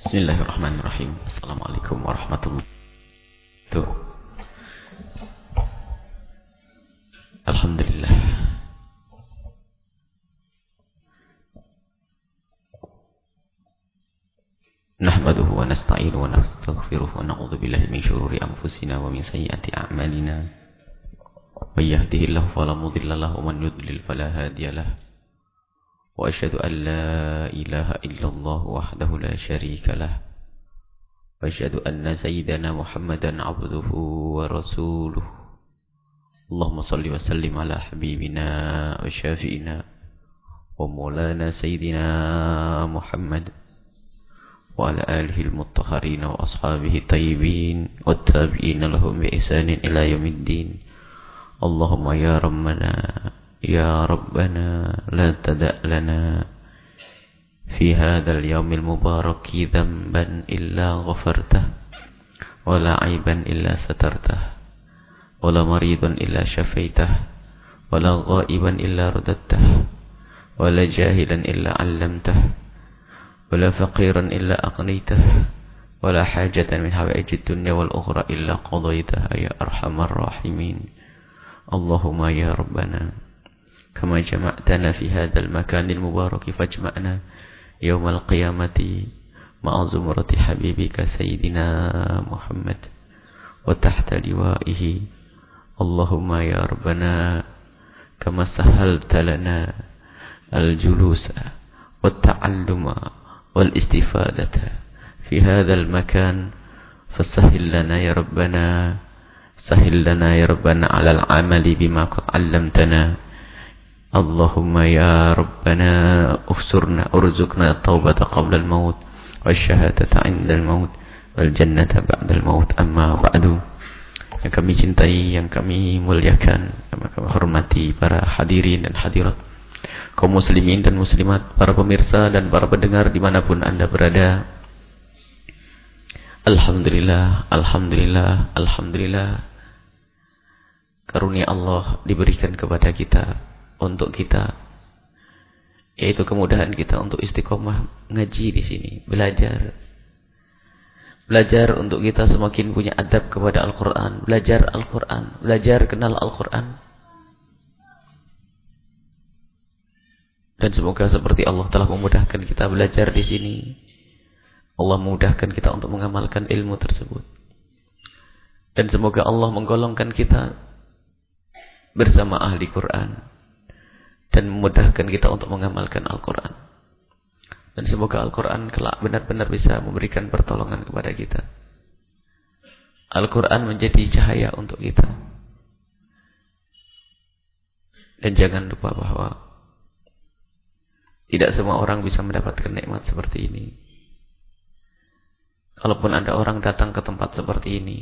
Bismillahirrahmanirrahim. Assalamualaikum warahmatullahi wabarakatuh. Alhamdulillah. نحمده ونستعينه ونستغفره ونعوذ بالله من شرور أنفسنا ومن سيئات أعمالنا من يهده الله فلا مضل له ومن يضلل فلا هادي له وأشهد أن لا إله إلا الله وحده لا شريك له وأشهد أن سيدنا محمدا عبده ورسوله. اللهم صل وسلم على حبيبنا وشافئنا ومولانا سيدنا محمد وعلى آله المطهرين وأصحابه الطيبين والتابعين لهم بإحسان إلى يوم الدين. اللهم يا ربنا يا ربنا لا تدع لنا في هذا اليوم المبارك ذنبا إلا غفرته ولا عيبا إلا سترته ولا مريضا إلا شفيته ولا غائبا إلا رددته ولا جاهلا إلا علمته ولا فقيرا إلا أغنيته ولا حاجة من حوائج الدنيا والأخرى إلا قضيتها يا أرحم الراحمين. اللهم يا ربنا كما جمعتنا في هذا المكان المبارك فاجمعنا يوم القيامة مع زمرة حبيبك سيدنا محمد وتحت لوائه. اللهم يا ربنا كما سهلت لنا الجلوس والتعلم والاستفادة في هذا المكان فسهل لنا يا ربنا سهل لنا يا ربنا على العمل بما قد علمتنا. Allahumma ya Rabbana ufsurna urzukna Tawbata qabla al-maut wa syahadata inda al-maut wal jannata ba'da al-maut amma ba'du yang kami cintai, yang kami muliakan, yang kami hormati para hadirin dan hadirat, kaum muslimin dan muslimat, para pemirsa dan para pendengar di mana pun anda berada. Alhamdulillah, Alhamdulillah, Alhamdulillah. Karunia Allah diberikan kepada kita untuk kita yaitu kemudahan kita untuk istiqomah ngaji di sini, belajar. Belajar untuk kita semakin punya adab kepada Al-Qur'an, belajar Al-Qur'an, belajar kenal Al-Qur'an. Dan semoga seperti Allah telah memudahkan kita belajar di sini. Allah memudahkan kita untuk mengamalkan ilmu tersebut. Dan semoga Allah menggolongkan kita bersama ahli Quran dan memudahkan kita untuk mengamalkan Al-Quran. Dan semoga Al-Quran kelak benar-benar bisa memberikan pertolongan kepada kita. Al-Quran menjadi cahaya untuk kita. Dan jangan lupa bahwa tidak semua orang bisa mendapatkan nikmat seperti ini. Kalaupun ada orang datang ke tempat seperti ini,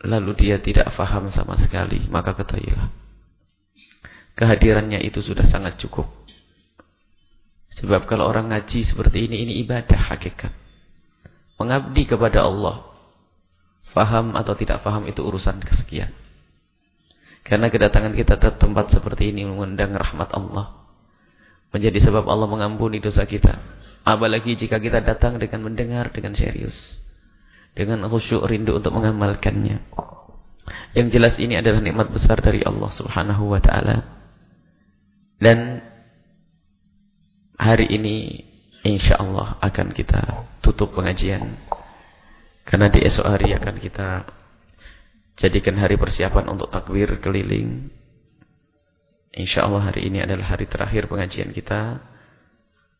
lalu dia tidak faham sama sekali, maka ketahuilah kehadirannya itu sudah sangat cukup. Sebab kalau orang ngaji seperti ini, ini ibadah hakikat. Mengabdi kepada Allah. Faham atau tidak faham itu urusan kesekian. Karena kedatangan kita ke tempat seperti ini mengundang rahmat Allah. Menjadi sebab Allah mengampuni dosa kita. Apalagi jika kita datang dengan mendengar dengan serius. Dengan khusyuk rindu untuk mengamalkannya. Yang jelas ini adalah nikmat besar dari Allah subhanahu wa ta'ala. Dan hari ini insya Allah akan kita tutup pengajian. Karena di esok hari akan kita jadikan hari persiapan untuk takbir keliling. Insya Allah hari ini adalah hari terakhir pengajian kita.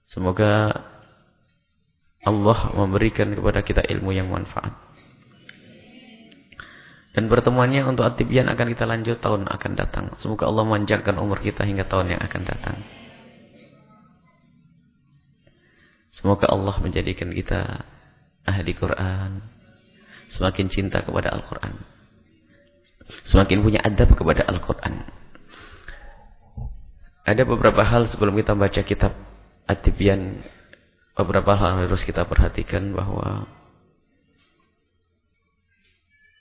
Semoga Allah memberikan kepada kita ilmu yang manfaat. Dan pertemuannya untuk Atibian akan kita lanjut tahun akan datang. Semoga Allah memanjangkan umur kita hingga tahun yang akan datang. Semoga Allah menjadikan kita ahli Quran. Semakin cinta kepada Al-Quran. Semakin punya adab kepada Al-Quran. Ada beberapa hal sebelum kita baca kitab Atibian. Beberapa hal harus kita perhatikan bahwa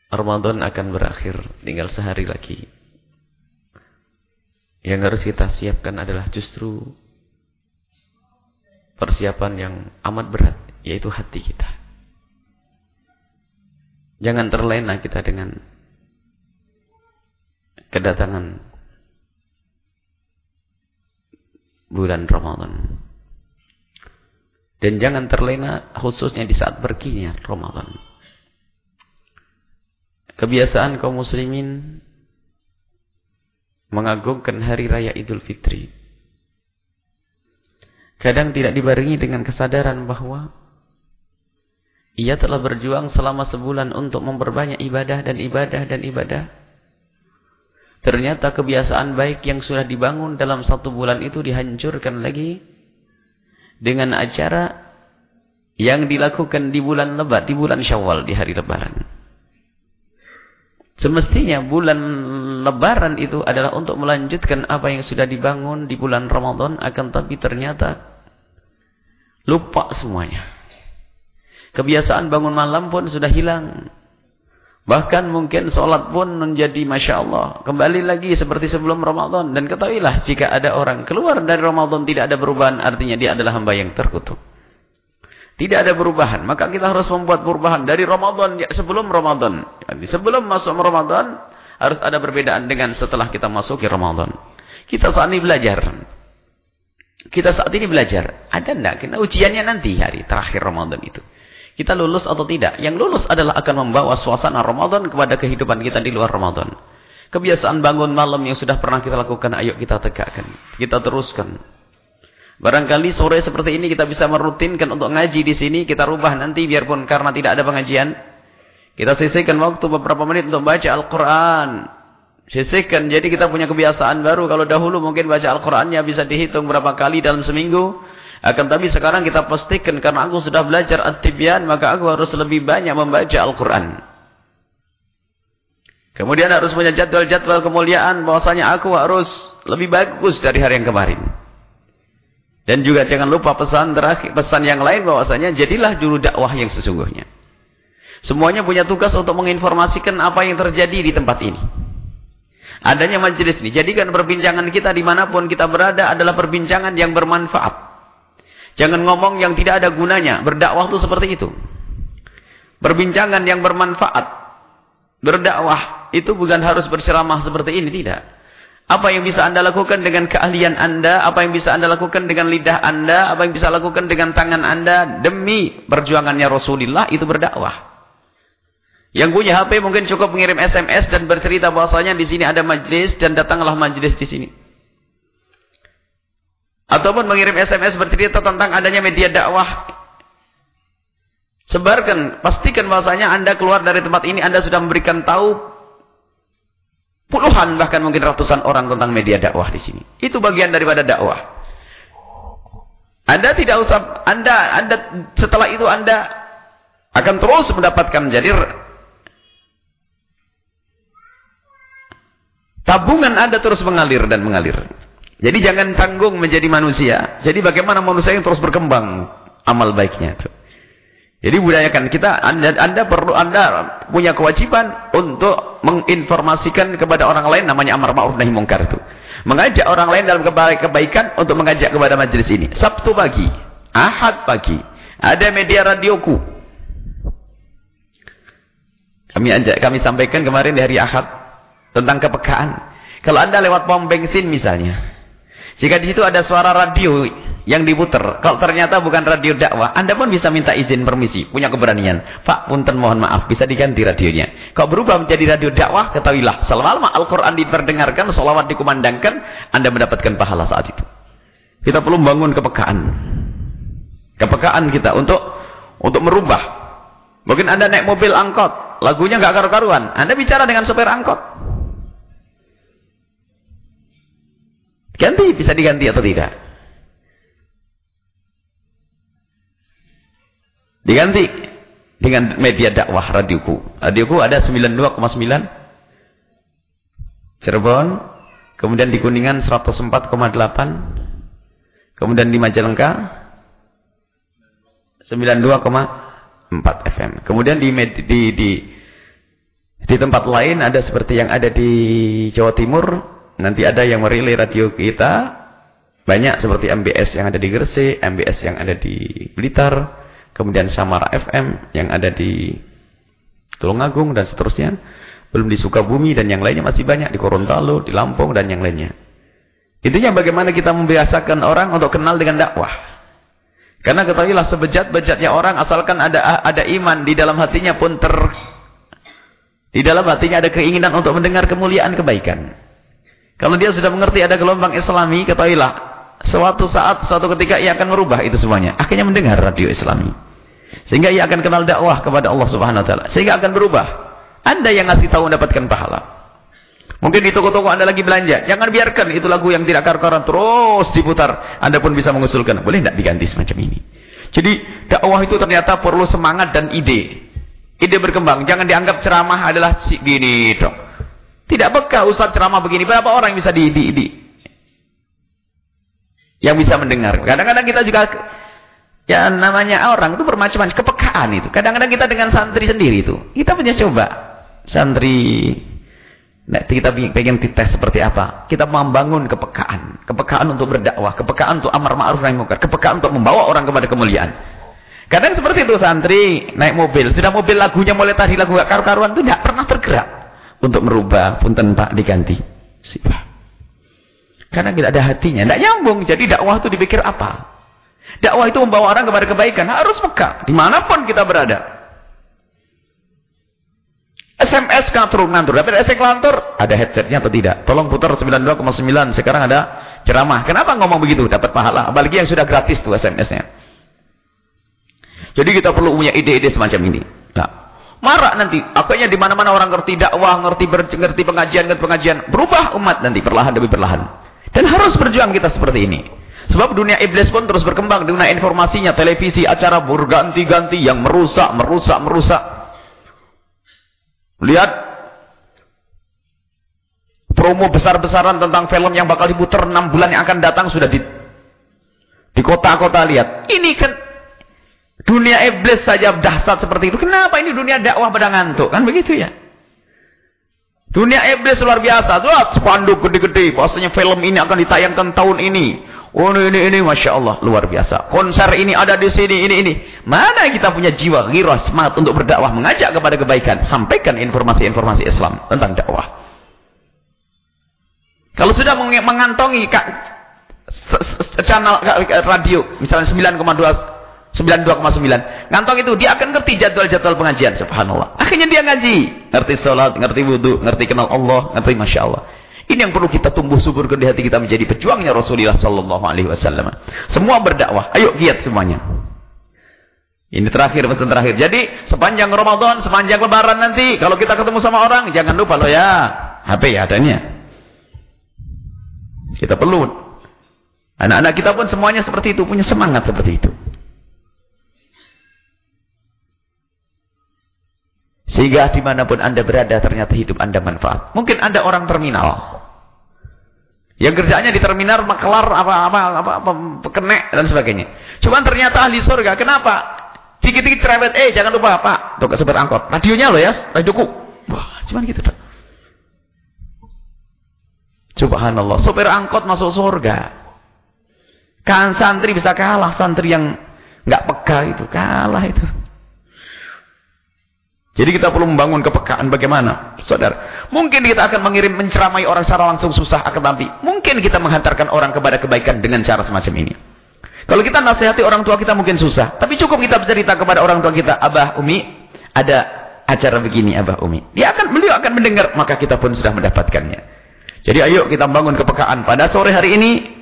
Ramadan akan berakhir, tinggal sehari lagi. Yang harus kita siapkan adalah justru persiapan yang amat berat, yaitu hati kita. Jangan terlena kita dengan kedatangan bulan Ramadan. Dan jangan terlena khususnya di saat perginya Ramadan. Kebiasaan kaum muslimin mengagungkan hari raya Idul Fitri. Kadang tidak dibarengi dengan kesadaran bahwa ia telah berjuang selama sebulan untuk memperbanyak ibadah dan ibadah dan ibadah. Ternyata kebiasaan baik yang sudah dibangun dalam satu bulan itu dihancurkan lagi dengan acara yang dilakukan di bulan lebat, di bulan syawal, di hari lebaran. Semestinya bulan lebaran itu adalah untuk melanjutkan apa yang sudah dibangun di bulan Ramadan, akan tapi ternyata lupa semuanya. Kebiasaan bangun malam pun sudah hilang. Bahkan mungkin sholat pun menjadi Masya Allah. Kembali lagi seperti sebelum Ramadan. Dan ketahuilah jika ada orang keluar dari Ramadan tidak ada perubahan. Artinya dia adalah hamba yang terkutuk. Tidak ada perubahan. Maka kita harus membuat perubahan dari Ramadan ya, sebelum Ramadan. Jadi sebelum masuk Ramadan harus ada perbedaan dengan setelah kita masuk ke Ramadan. Kita saat ini belajar. Kita saat ini belajar. Ada enggak? Kita ujiannya nanti hari terakhir Ramadan itu. Kita lulus atau tidak? Yang lulus adalah akan membawa suasana Ramadan kepada kehidupan kita di luar Ramadan. Kebiasaan bangun malam yang sudah pernah kita lakukan, ayo kita tegakkan. Kita teruskan. Barangkali sore seperti ini kita bisa merutinkan untuk ngaji di sini. Kita rubah nanti biarpun karena tidak ada pengajian. Kita sisihkan waktu beberapa menit untuk baca Al-Quran. Sisihkan. Jadi kita punya kebiasaan baru. Kalau dahulu mungkin baca Al-Qurannya bisa dihitung berapa kali dalam seminggu. Akan tapi sekarang kita pastikan karena aku sudah belajar at-tibyan maka aku harus lebih banyak membaca Al-Qur'an. Kemudian harus punya jadwal-jadwal kemuliaan bahwasanya aku harus lebih bagus dari hari yang kemarin. Dan juga jangan lupa pesan terakhir, pesan yang lain bahwasanya jadilah juru dakwah yang sesungguhnya. Semuanya punya tugas untuk menginformasikan apa yang terjadi di tempat ini. Adanya majelis ini. Jadikan perbincangan kita di mana pun kita berada adalah perbincangan yang bermanfaat. Jangan ngomong yang tidak ada gunanya. Berdakwah itu seperti itu. Perbincangan yang bermanfaat. Berdakwah itu bukan harus berceramah seperti ini, tidak. Apa yang bisa anda lakukan dengan keahlian anda, apa yang bisa anda lakukan dengan lidah anda, apa yang bisa lakukan dengan tangan anda, demi perjuangannya Rasulullah, itu berdakwah. Yang punya HP mungkin cukup mengirim SMS dan bercerita bahwasanya di sini ada majlis dan datanglah majlis di sini. Ataupun mengirim SMS bercerita tentang adanya media dakwah. Sebarkan, pastikan bahasanya Anda keluar dari tempat ini, Anda sudah memberikan tahu puluhan bahkan mungkin ratusan orang tentang media dakwah di sini. Itu bagian daripada dakwah. Anda tidak usah, Anda, Anda setelah itu Anda akan terus mendapatkan jadi tabungan Anda terus mengalir dan mengalir. Jadi jangan tanggung menjadi manusia. Jadi bagaimana manusia yang terus berkembang amal baiknya itu. Jadi budayakan kita anda, anda perlu Anda punya kewajiban untuk menginformasikan kepada orang lain namanya amar ma'ruf nahi mungkar itu. Mengajak orang lain dalam kebaikan untuk mengajak kepada majelis ini. Sabtu pagi, Ahad pagi, ada media radioku. Kami ajak, kami sampaikan kemarin di hari Ahad tentang kepekaan. Kalau Anda lewat pom bensin misalnya, jika di situ ada suara radio yang diputar, kalau ternyata bukan radio dakwah, Anda pun bisa minta izin permisi, punya keberanian. Pak, punten mohon maaf, bisa diganti radionya. Kalau berubah menjadi radio dakwah, ketahuilah, selama Al-Quran diperdengarkan, salawat dikumandangkan, Anda mendapatkan pahala saat itu. Kita perlu bangun kepekaan. Kepekaan kita untuk untuk merubah. Mungkin Anda naik mobil angkot, lagunya nggak karu-karuan. Anda bicara dengan sopir angkot. Ganti, bisa diganti atau tidak? Diganti dengan media dakwah radioku. Radioku ada 92,9 Cirebon, kemudian di Kuningan 104,8, kemudian di Majalengka 92,4 FM. Kemudian di, di di di tempat lain ada seperti yang ada di Jawa Timur Nanti ada yang merilai radio kita Banyak seperti MBS yang ada di Gresik, MBS yang ada di Blitar, kemudian Samara FM yang ada di Tulungagung dan seterusnya. Belum di Sukabumi dan yang lainnya masih banyak di Gorontalo, di Lampung dan yang lainnya. Intinya bagaimana kita membiasakan orang untuk kenal dengan dakwah. Karena ketahuilah sebejat-bejatnya orang asalkan ada ada iman di dalam hatinya pun ter di dalam hatinya ada keinginan untuk mendengar kemuliaan kebaikan. Kalau dia sudah mengerti ada gelombang islami, ketahuilah, suatu saat, suatu ketika ia akan merubah itu semuanya. Akhirnya mendengar radio islami. Sehingga ia akan kenal dakwah kepada Allah subhanahu wa ta'ala. Sehingga akan berubah. Anda yang ngasih tahu mendapatkan pahala. Mungkin di toko-toko Anda lagi belanja. Jangan biarkan itu lagu yang tidak karu-karuan terus diputar. Anda pun bisa mengusulkan. Boleh tidak diganti semacam ini? Jadi dakwah itu ternyata perlu semangat dan ide. Ide berkembang. Jangan dianggap ceramah adalah gini dong. Tidak bekal Ustaz ceramah begini. Berapa orang yang bisa di, di, di yang bisa mendengar. Kadang-kadang kita juga ya namanya orang itu bermacam-macam kepekaan itu. Kadang-kadang kita dengan santri sendiri itu. Kita punya coba santri Nah, kita pengen dites seperti apa? Kita membangun kepekaan, kepekaan untuk berdakwah, kepekaan untuk amar ma'ruf nahi munkar, kepekaan untuk membawa orang kepada kemuliaan. Kadang seperti itu santri naik mobil, sudah mobil lagunya mulai tadi lagu gak karu-karuan itu tidak pernah bergerak untuk merubah punten Pak diganti. Sifat. Karena tidak ada hatinya. Tidak nyambung. Jadi dakwah itu dipikir apa? Dakwah itu membawa orang kepada kebaikan. Harus peka. Di mana pun kita berada. SMS kantor ngantur. Tapi SMS ngantur. Ada headsetnya atau tidak? Tolong putar 92,9. Sekarang ada ceramah. Kenapa ngomong begitu? Dapat pahala. Apalagi yang sudah gratis tuh SMS-nya. Jadi kita perlu punya ide-ide semacam ini. Nah, Marah nanti. Akhirnya di mana-mana orang ngerti dakwah, ngerti ngerti pengajian, ngerti pengajian. Berubah umat nanti perlahan demi perlahan. Dan harus berjuang kita seperti ini. Sebab dunia iblis pun terus berkembang. Dunia informasinya, televisi, acara berganti-ganti yang merusak, merusak, merusak. Lihat promo besar-besaran tentang film yang bakal diputar 6 bulan yang akan datang sudah di di kota-kota lihat. Ini kan Dunia iblis saja dahsyat seperti itu. Kenapa ini dunia dakwah pada ngantuk? Kan begitu ya. Dunia iblis luar biasa. Tuh, spanduk gede-gede. Bahasanya film ini akan ditayangkan tahun ini. Oh ini, ini. Masya Allah. Luar biasa. Konser ini ada di sini. Ini, ini. Mana kita punya jiwa, ghirah, semangat untuk berdakwah. Mengajak kepada kebaikan. Sampaikan informasi-informasi Islam tentang dakwah. Kalau sudah mengantongi channel radio. Misalnya 9,2 92,9. Ngantong itu dia akan ngerti jadwal-jadwal pengajian. Subhanallah. Akhirnya dia ngaji. Ngerti sholat, ngerti wudhu, ngerti kenal Allah, ngerti Masya Allah. Ini yang perlu kita tumbuh subur di hati kita menjadi pejuangnya Rasulullah Sallallahu Alaihi Wasallam. Semua berdakwah. Ayo giat semuanya. Ini terakhir, pesan terakhir. Jadi sepanjang Ramadan, sepanjang Lebaran nanti, kalau kita ketemu sama orang, jangan lupa loh ya, HP ya adanya. Kita perlu. Anak-anak kita pun semuanya seperti itu, punya semangat seperti itu. Sehingga di mana pun anda berada ternyata hidup anda manfaat. Mungkin anda orang terminal. Yang kerjanya di terminal makelar apa apa apa, apa kenek dan sebagainya. Cuma ternyata ahli surga. Kenapa? Dikit-dikit cerewet, eh jangan lupa Pak, tuh supir angkot. Radionya loh ya, radioku. Wah, cuman gitu dong. Subhanallah, supir angkot masuk surga. Kan santri bisa kalah santri yang nggak peka itu, kalah itu. Jadi kita perlu membangun kepekaan bagaimana? Saudara, mungkin kita akan mengirim menceramai orang secara langsung susah akan tapi mungkin kita menghantarkan orang kepada kebaikan dengan cara semacam ini. Kalau kita nasihati orang tua kita mungkin susah, tapi cukup kita bercerita kepada orang tua kita, "Abah, Umi, ada acara begini, Abah, Umi." Dia akan beliau akan mendengar, maka kita pun sudah mendapatkannya. Jadi ayo kita bangun kepekaan. Pada sore hari ini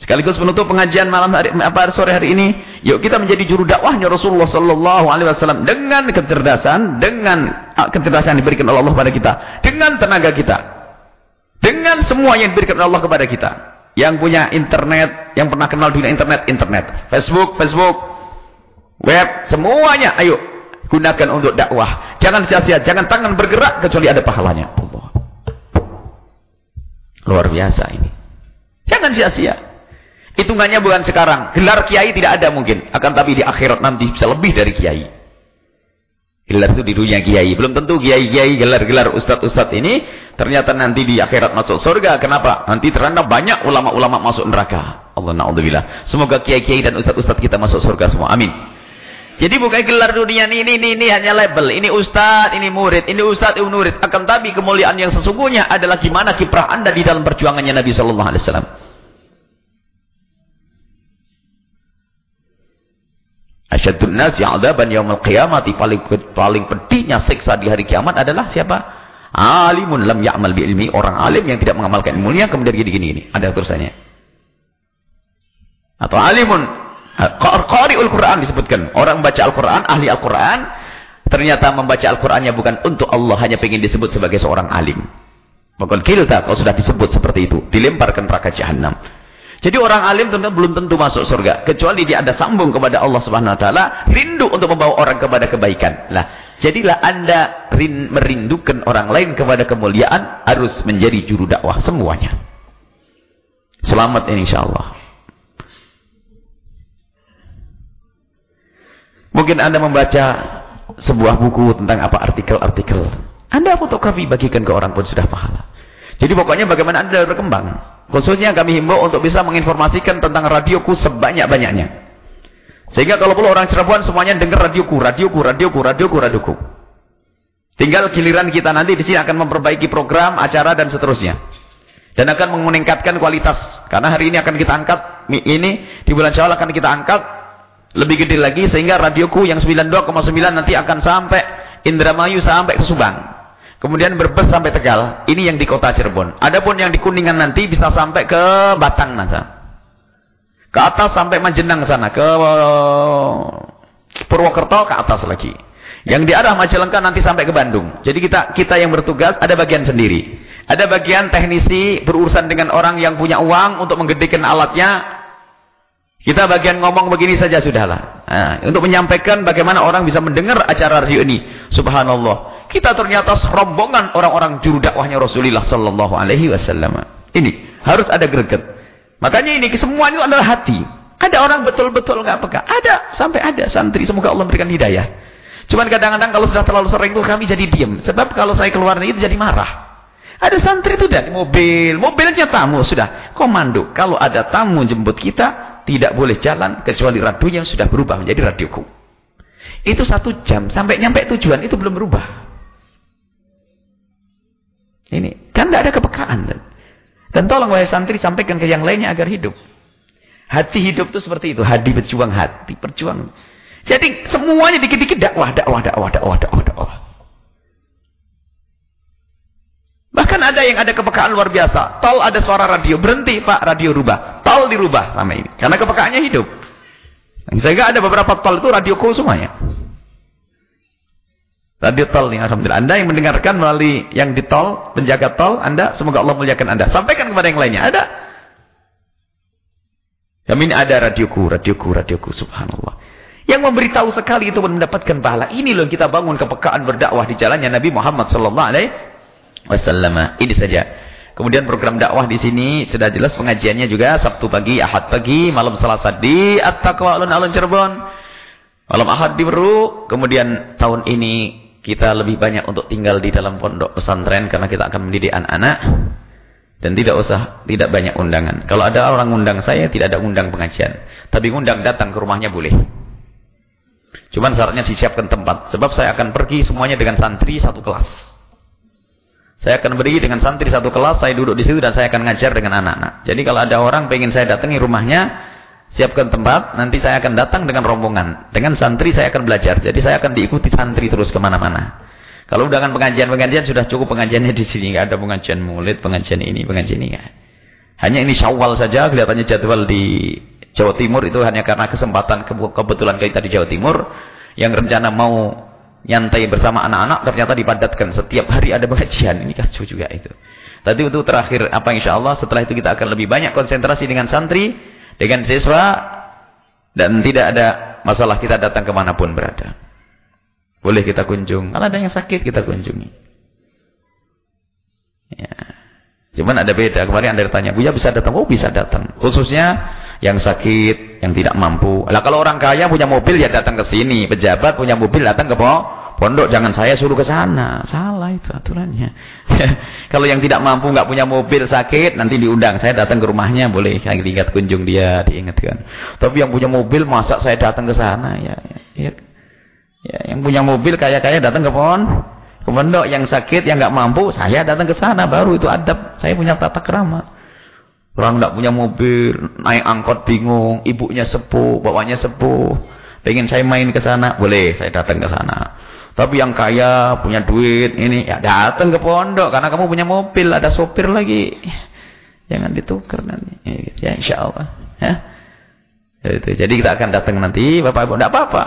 Sekaligus menutup pengajian malam hari apa sore hari ini, yuk kita menjadi juru dakwahnya Rasulullah sallallahu alaihi wasallam dengan kecerdasan, dengan ah, kecerdasan yang diberikan oleh Allah kepada kita, dengan tenaga kita. Dengan semua yang diberikan oleh Allah kepada kita. Yang punya internet, yang pernah kenal dunia internet, internet. Facebook, Facebook, web, semuanya ayo gunakan untuk dakwah. Jangan sia-sia, jangan tangan bergerak kecuali ada pahalanya. Allah. Luar biasa ini. Jangan sia-sia. Hitungannya bukan sekarang. Gelar kiai tidak ada mungkin. Akan tapi di akhirat nanti bisa lebih dari kiai. Gelar itu di dunia kiai. Belum tentu kiai-kiai gelar-gelar ustadz-ustadz ini. Ternyata nanti di akhirat masuk surga. Kenapa? Nanti ternyata banyak ulama-ulama masuk neraka. Allah na'udzubillah. Semoga kiai-kiai dan ustaz-ustaz kita masuk surga semua. Amin. Jadi bukan gelar dunia ini, ini, ini hanya label. Ini ustaz, ini murid, ini ustaz, ini murid. Akan tapi kemuliaan yang sesungguhnya adalah gimana kiprah anda di dalam perjuangannya Nabi Sallallahu Alaihi Wasallam. Asyadun nas yang adaban yaumul qiyamati paling paling pedihnya siksa di hari kiamat adalah siapa? Alimun lam ya'mal bi ilmi, orang alim yang tidak mengamalkan ilmunya kemudian gini-gini ini. Ada tulisannya. Atau alimun qari'ul Quran disebutkan. Orang baca Al-Quran, ahli Al-Quran, ternyata membaca Al-Qurannya bukan untuk Allah, hanya ingin disebut sebagai seorang alim. Bukan kilta kalau sudah disebut seperti itu, dilemparkan neraka jahanam. Jadi orang alim tentu belum tentu masuk surga kecuali dia ada sambung kepada Allah Subhanahu wa taala, rindu untuk membawa orang kepada kebaikan. Nah, jadilah Anda rin, merindukan orang lain kepada kemuliaan harus menjadi juru dakwah semuanya. Selamat insyaallah. Mungkin Anda membaca sebuah buku tentang apa artikel-artikel. Anda fotografi bagikan ke orang pun sudah pahala. Jadi pokoknya bagaimana Anda berkembang. Khususnya kami himbau untuk bisa menginformasikan tentang radioku sebanyak-banyaknya. Sehingga kalau perlu orang Cirebon semuanya dengar radioku, radioku, radioku, radioku, radioku. Tinggal giliran kita nanti di sini akan memperbaiki program, acara dan seterusnya. Dan akan meningkatkan kualitas. Karena hari ini akan kita angkat, ini di bulan Syawal akan kita angkat lebih gede lagi sehingga radioku yang 92,9 nanti akan sampai Indramayu sampai ke Subang. Kemudian berbes sampai Tegal. Ini yang di kota Cirebon. Adapun yang di Kuningan nanti bisa sampai ke Batang nanti. Ke atas sampai Majenang sana. Ke Purwokerto ke atas lagi. Yang di arah Majalengka nanti sampai ke Bandung. Jadi kita kita yang bertugas ada bagian sendiri. Ada bagian teknisi berurusan dengan orang yang punya uang untuk menggedekan alatnya. Kita bagian ngomong begini saja sudahlah. Nah, untuk menyampaikan bagaimana orang bisa mendengar acara radio ini. Subhanallah. Kita ternyata serombongan orang-orang juru dakwahnya Rasulullah sallallahu alaihi wasallam. Ini harus ada greget. Makanya ini semua itu adalah hati. Ada orang betul-betul enggak peka. Ada sampai ada santri semoga Allah memberikan hidayah. Cuman kadang-kadang kalau sudah terlalu sering itu kami jadi diam. Sebab kalau saya keluar itu jadi marah. Ada santri itu dari mobil, mobilnya tamu sudah komando. Kalau ada tamu jemput kita, tidak boleh jalan kecuali radionya yang sudah berubah menjadi radioku. Itu satu jam sampai nyampe tujuan itu belum berubah. Ini kan tidak ada kepekaan. Dan tolong wahai santri sampaikan ke yang lainnya agar hidup. Hati hidup itu seperti itu. Hati berjuang hati, berjuang. Jadi semuanya dikit-dikit dakwah, dakwah, dakwah, dakwah, dakwah, dakwah. Bahkan ada yang ada kepekaan luar biasa. Tol ada suara radio. Berhenti Pak, radio rubah. Tol dirubah sama ini. Karena kepekaannya hidup. Sehingga ada beberapa tol itu radio radioku semuanya. Radio tol nih, Alhamdulillah. Anda yang mendengarkan melalui yang di tol, penjaga tol, Anda, semoga Allah muliakan Anda. Sampaikan kepada yang lainnya. Ada. Kami ini ada radioku, radioku, radioku, subhanallah. Yang memberitahu sekali itu mendapatkan pahala. Ini loh kita bangun kepekaan berdakwah di jalannya Nabi Muhammad sallallahu alaihi wasallam. Ini saja. Kemudian program dakwah di sini sudah jelas pengajiannya juga Sabtu pagi, Ahad pagi, malam Selasa di At-Taqwa Alun-Alun Cirebon. Malam Ahad di Beru. Kemudian tahun ini kita lebih banyak untuk tinggal di dalam pondok pesantren karena kita akan mendidik anak-anak. Dan tidak usah, tidak banyak undangan. Kalau ada orang undang saya, tidak ada undang pengajian. Tapi undang datang ke rumahnya boleh. Cuman syaratnya disiapkan tempat. Sebab saya akan pergi semuanya dengan santri satu kelas. Saya akan beri dengan santri satu kelas, saya duduk di situ dan saya akan ngajar dengan anak-anak. Jadi kalau ada orang pengen saya datangi rumahnya, siapkan tempat, nanti saya akan datang dengan rombongan. Dengan santri saya akan belajar. Jadi saya akan diikuti santri terus ke mana-mana. Kalau dengan pengajian-pengajian sudah cukup pengajiannya di sini. Nggak ada pengajian mulut, pengajian ini, pengajian ini. Hanya ini syawal saja, kelihatannya jadwal di Jawa Timur itu hanya karena kesempatan kebetulan kita di Jawa Timur. Yang rencana mau nyantai bersama anak-anak ternyata dipadatkan setiap hari ada pengajian ini kacau juga itu tadi itu terakhir apa insya Allah setelah itu kita akan lebih banyak konsentrasi dengan santri dengan siswa dan tidak ada masalah kita datang ke mana pun berada. Boleh kita kunjung kalau ada yang sakit kita kunjungi. Ya. Cuman ada beda kemarin anda bertanya Buya bisa datang? Oh bisa datang. Khususnya yang sakit yang tidak mampu. Lah kalau orang kaya punya mobil ya datang ke sini. Pejabat punya mobil datang ke pondok jangan saya suruh ke sana. Salah itu aturannya. Kalau yang tidak mampu, nggak punya mobil sakit, nanti diundang. Saya datang ke rumahnya, boleh saya diingat kunjung dia, diingatkan. Tapi yang punya mobil, masa saya datang ke sana? Ya, ya, ya yang punya mobil kaya-kaya datang ke pon. Ke pondok yang sakit, yang nggak mampu, saya datang ke sana. Baru itu adab. Saya punya tata kerama. Orang nggak punya mobil, naik angkot bingung, ibunya sepuh, bapaknya sepuh. Pengen saya main ke sana, boleh saya datang ke sana. Tapi yang kaya, punya duit, ini ya datang ke pondok karena kamu punya mobil, ada sopir lagi. Jangan ditukar nanti. Ya insya Allah. Ya. Itu. Jadi kita akan datang nanti, Bapak Ibu. Tidak apa-apa.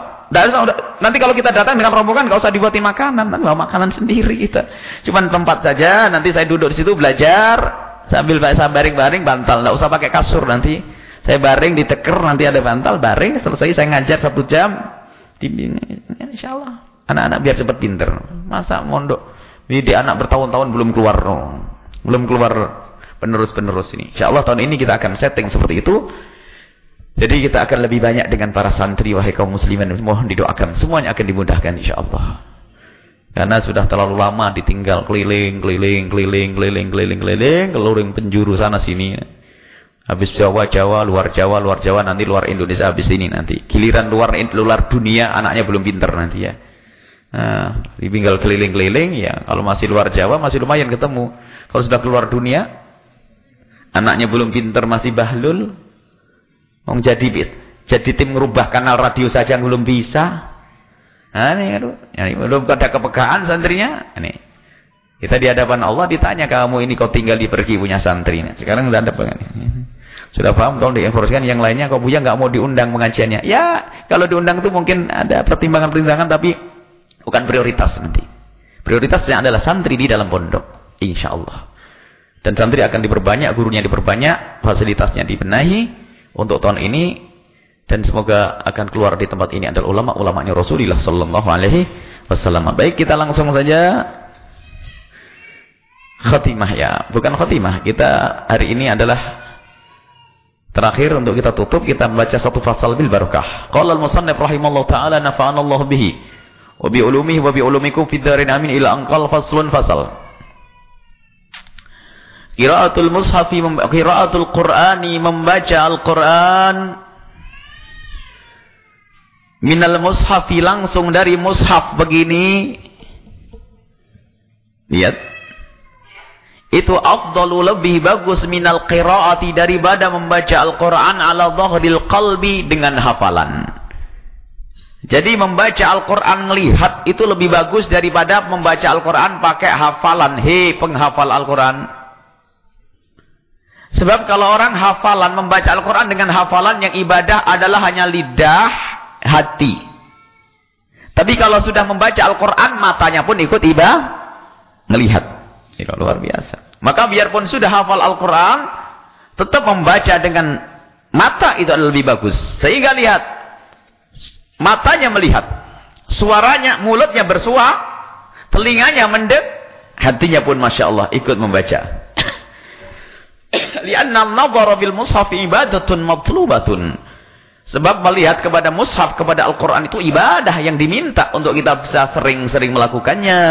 Nanti kalau kita datang dengan rombongan, nggak usah dibuatin makanan. Nanti bawa makanan sendiri kita. Cuman tempat saja. Nanti saya duduk di situ belajar sambil saya baring-baring bantal. Tidak usah pakai kasur nanti. Saya baring diteker, nanti ada bantal, baring. Selesai saya ngajar satu jam. Insya Allah. Anak-anak biar cepat pinter. Masa mondok. Jadi anak bertahun-tahun belum keluar. Oh. Belum keluar penerus-penerus ini. Insya Allah tahun ini kita akan setting seperti itu. Jadi kita akan lebih banyak dengan para santri wahai kaum muslimin mohon didoakan semuanya akan dimudahkan insyaallah. Karena sudah terlalu lama ditinggal keliling keliling keliling keliling keliling keliling keliling penjuru sana sini. Habis Jawa Jawa luar Jawa luar Jawa nanti luar Indonesia habis ini nanti. Giliran luar luar dunia anaknya belum pinter nanti ya. Nah, tinggal keliling-keliling ya. Kalau masih luar Jawa masih lumayan ketemu. Kalau sudah keluar dunia, anaknya belum pinter masih bahlul, mau jadi jadi tim merubah kanal radio saja belum bisa. Nah, ini aduh, ini belum ada kepekaan santrinya. Ini. Kita di hadapan Allah ditanya kamu ini kau tinggal di pergi punya santri. Sekarang sudah ada pengen. Sudah paham tolong diinformasikan yang lainnya kau punya nggak mau diundang pengajiannya. Ya, kalau diundang itu mungkin ada pertimbangan-pertimbangan tapi Bukan prioritas nanti. Prioritasnya adalah santri di dalam pondok. Insya Allah. Dan santri akan diperbanyak, gurunya diperbanyak, fasilitasnya dibenahi. Untuk tahun ini. Dan semoga akan keluar di tempat ini adalah ulama-ulamanya Rasulullah Sallallahu Alaihi Wasallam. Baik, kita langsung saja khatimah ya. Bukan khatimah. Kita hari ini adalah terakhir untuk kita tutup. Kita membaca satu fasal bil barakah. Qala al-musannif rahimallahu ta'ala nafa'anallahu bihi wa bi ulumihi wa bi ulumikum fid darin amin. Ila anqal faslun fasal. Qiraatul mushafi qiraatul qur'ani membaca Al-Qur'an. Minal mushafi langsung dari mushaf begini. Lihat. Itu afdalu lebih bagus minal qiraati daripada membaca Al-Qur'an ala dhahril qalbi dengan hafalan jadi membaca Al-Quran melihat itu lebih bagus daripada membaca Al-Quran pakai hafalan. Hei penghafal Al-Quran. Sebab kalau orang hafalan membaca Al-Quran dengan hafalan yang ibadah adalah hanya lidah, hati. Tapi kalau sudah membaca Al-Quran matanya pun ikut ibadah, melihat. Itu luar biasa. Maka biarpun sudah hafal Al-Quran, tetap membaca dengan mata itu lebih bagus. Sehingga lihat, Matanya melihat. Suaranya, mulutnya bersuara. Telinganya mendek. Hatinya pun Masya Allah ikut membaca. Lianna bil mushaf ibadatun matlubatun. Sebab melihat kepada mushaf, kepada Al-Quran itu ibadah yang diminta untuk kita bisa sering-sering melakukannya.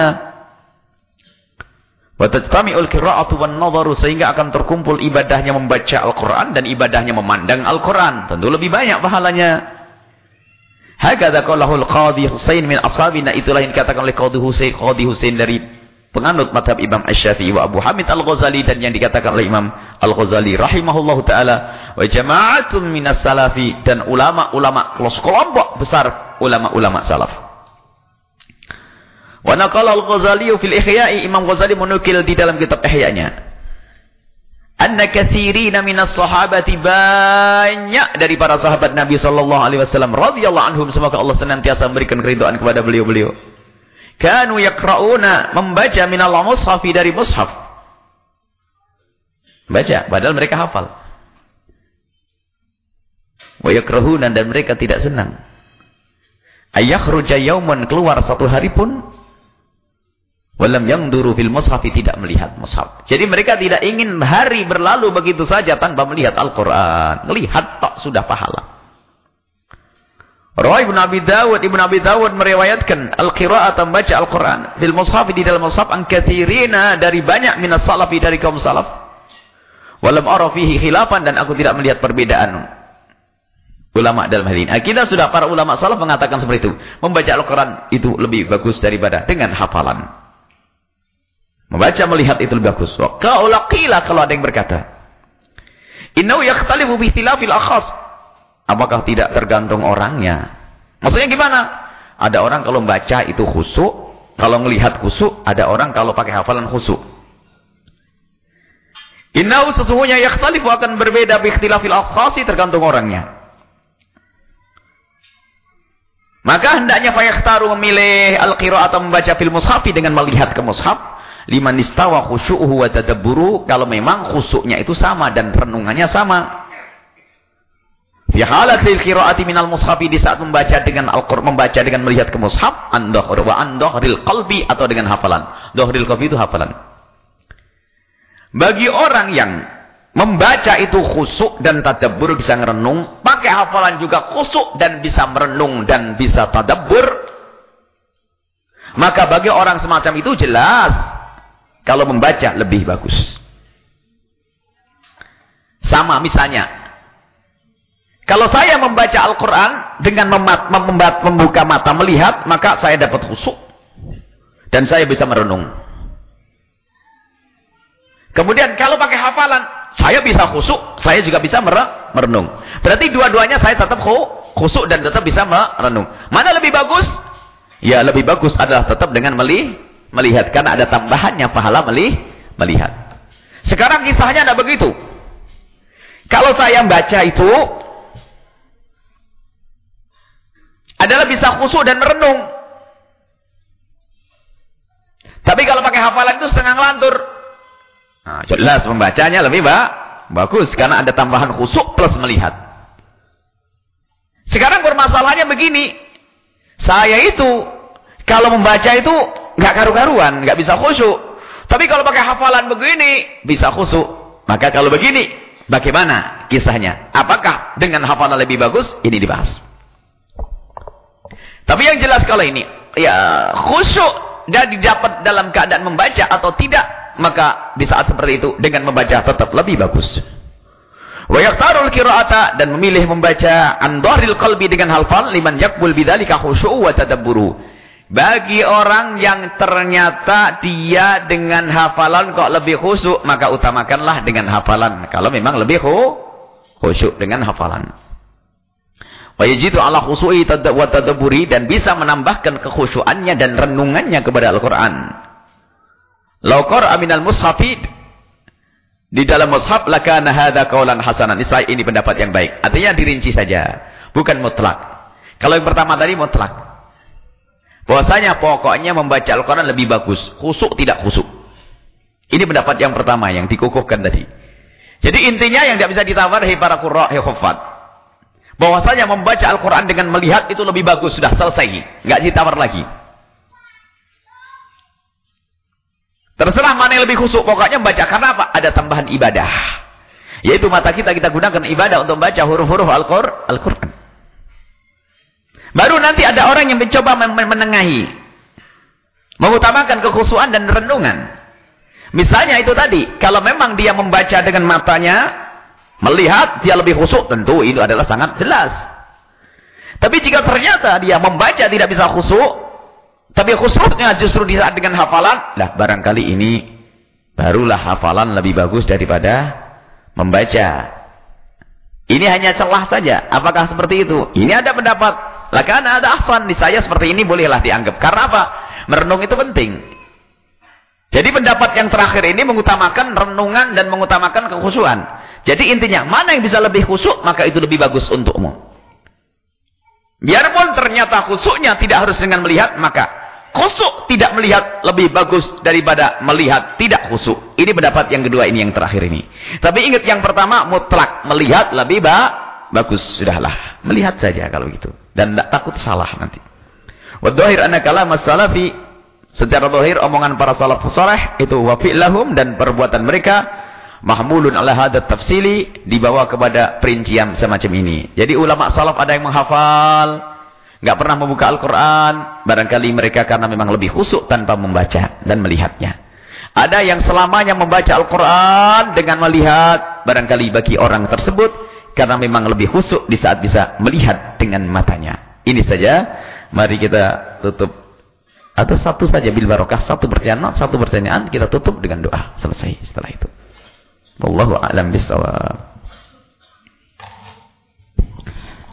Wan sehingga akan terkumpul ibadahnya membaca Al-Quran dan ibadahnya memandang Al-Quran. Tentu lebih banyak pahalanya. Hakadha qalahul Qadhi Husain min ashabina itulah yang dikatakan oleh Qadhi Husain Qadhi Husain dari penganut madhab Imam Asy-Syafi'i wa Abu Hamid Al-Ghazali dan yang dikatakan oleh Imam Al-Ghazali rahimahullahu taala. Wa jama'atun minas salafi dan ulama-ulama kelompok besar ulama-ulama salaf. Wa naqala Al-Ghazali fil Ihya'i Imam Ghazali menukil di dalam kitab Ihya-nya anna katsirina minas sahabati banyak dari para sahabat Nabi sallallahu alaihi wasallam radhiyallahu anhum semoga Allah senantiasa memberikan keridhaan kepada beliau-beliau. Kanu yaqrauna membaca minal mushafi dari mushaf. Baca padahal mereka hafal. Wa yakrahuna dan mereka tidak senang. Ayakhruja yauman keluar satu hari pun Walam yang duru fil mushafi tidak melihat mushaf. Jadi mereka tidak ingin hari berlalu begitu saja tanpa melihat Al-Quran. Melihat tak sudah pahala. Rawi Ibn Abi Dawud, Ibn Abi Dawud meriwayatkan al-qira'at membaca Al-Quran fil mushaf di dalam mushaf an katsirina dari banyak minas salafi dari kaum salaf. Walam ara fihi khilafan dan aku tidak melihat perbedaan ulama dalam hal ini. Kita sudah para ulama salaf mengatakan seperti itu. Membaca Al-Quran itu lebih bagus daripada dengan hafalan. Membaca melihat itu lebih bagus. Kalau kalau ada yang berkata, Innahu yakhtalifu bi ikhtilafil akhas. Apakah tidak tergantung orangnya? Maksudnya gimana? Ada orang kalau membaca itu khusuk, kalau melihat khusuk, ada orang kalau pakai hafalan khusuk. Innahu sesungguhnya yakhtalifu akan berbeda bi ikhtilafil akhasi tergantung orangnya. Maka hendaknya fayakhtaru memilih al-qira'ah atau membaca fil mushafi dengan melihat ke mushaf. Liman istawa khusyu'uhu wa tadabburu kalau memang khusuknya itu sama dan renungannya sama. Fi halatil qiraati minal mushafi di saat membaca dengan Al-Qur'an membaca dengan melihat ke mushaf an wa an qalbi atau dengan hafalan. Dhahril qalbi itu hafalan. Bagi orang yang membaca itu khusuk dan tadabbur bisa merenung, pakai hafalan juga khusuk dan bisa merenung dan bisa tadabbur, maka bagi orang semacam itu jelas kalau membaca lebih bagus. Sama misalnya kalau saya membaca Al-Quran dengan membuka mata melihat, maka saya dapat khusuk. Dan saya bisa merenung. Kemudian kalau pakai hafalan, saya bisa khusuk, saya juga bisa merenung. Berarti dua-duanya saya tetap khusuk dan tetap bisa merenung. Mana lebih bagus? Ya lebih bagus adalah tetap dengan melihat. Karena ada tambahannya pahala melihat. Sekarang kisahnya ada begitu. Kalau saya baca itu, adalah bisa khusyuk dan merenung. Tapi kalau pakai hafalan itu setengah ngelantur. Nah, jelas membacanya lebih ba bagus karena ada tambahan khusyuk plus melihat. Sekarang permasalahannya begini. Saya itu kalau membaca itu nggak karu-karuan, nggak bisa khusyuk. Tapi kalau pakai hafalan begini bisa khusyuk. Maka kalau begini, bagaimana kisahnya? Apakah dengan hafalan lebih bagus? Ini dibahas. Tapi yang jelas kalau ini, ya khusyuk dan didapat dalam keadaan membaca atau tidak, maka di saat seperti itu dengan membaca tetap lebih bagus. Wa yaktarul qira'ata dan memilih membaca an qalbi dengan hafal liman yakbul bidzalika khusyu'u wa tadabburu. Bagi orang yang ternyata dia dengan hafalan kok lebih khusyuk, maka utamakanlah dengan hafalan. Kalau memang lebih khusyuk dengan hafalan. Wajidu ala khusu'i wa tadaburi dan bisa menambahkan kekhusyuannya dan renungannya kepada Al-Quran. Laukor aminal mushafid. Di dalam mushaf lakana hadha kaulan hasanan. Ini pendapat yang baik. Artinya dirinci saja. Bukan mutlak. Kalau yang pertama tadi mutlak. Bahwasanya pokoknya membaca Al-Quran lebih bagus. Khusuk tidak khusuk. Ini pendapat yang pertama yang dikukuhkan tadi. Jadi intinya yang tidak bisa ditawar hei para qurra hei khuffat bahwasanya membaca Al-Quran dengan melihat itu lebih bagus. Sudah selesai. Nggak ditawar lagi. Terserah mana yang lebih khusuk. Pokoknya membaca. Karena apa? Ada tambahan ibadah. Yaitu mata kita kita gunakan ibadah untuk membaca huruf-huruf Al-Quran. Baru nanti ada orang yang mencoba menengahi. Mengutamakan kekhusuan dan renungan. Misalnya itu tadi. Kalau memang dia membaca dengan matanya Melihat dia lebih khusyuk tentu itu adalah sangat jelas. Tapi jika ternyata dia membaca tidak bisa khusyuk, tapi khusyuknya justru di saat dengan hafalan, lah barangkali ini barulah hafalan lebih bagus daripada membaca. Ini hanya celah saja. Apakah seperti itu? Ini ada pendapat. Lah karena ada ahsan di saya seperti ini bolehlah dianggap. Karena apa? Merenung itu penting. Jadi pendapat yang terakhir ini mengutamakan renungan dan mengutamakan kekhusuan. Jadi intinya, mana yang bisa lebih khusuk, maka itu lebih bagus untukmu. Biarpun ternyata khusuknya tidak harus dengan melihat, maka khusuk tidak melihat lebih bagus daripada melihat tidak khusuk. Ini pendapat yang kedua ini yang terakhir ini. Tapi ingat yang pertama, mutlak. Melihat lebih ba bagus. Sudahlah. Melihat saja kalau gitu. Dan tidak takut salah nanti. Wadhahir anna kalam salafi Secara zahir omongan para salaf saleh itu wa fi'lahum dan perbuatan mereka mahmulun ala hadat tafsili dibawa kepada perincian semacam ini. Jadi ulama salaf ada yang menghafal nggak pernah membuka Al-Quran, barangkali mereka karena memang lebih khusuk tanpa membaca dan melihatnya. Ada yang selamanya membaca Al-Quran dengan melihat, barangkali bagi orang tersebut, karena memang lebih khusuk di saat bisa melihat dengan matanya. Ini saja, mari kita tutup. Atau satu saja, bil barokah, satu pertanyaan, satu pertanyaan, kita tutup dengan doa. Selesai setelah itu. Wallahu a'lam bisawab.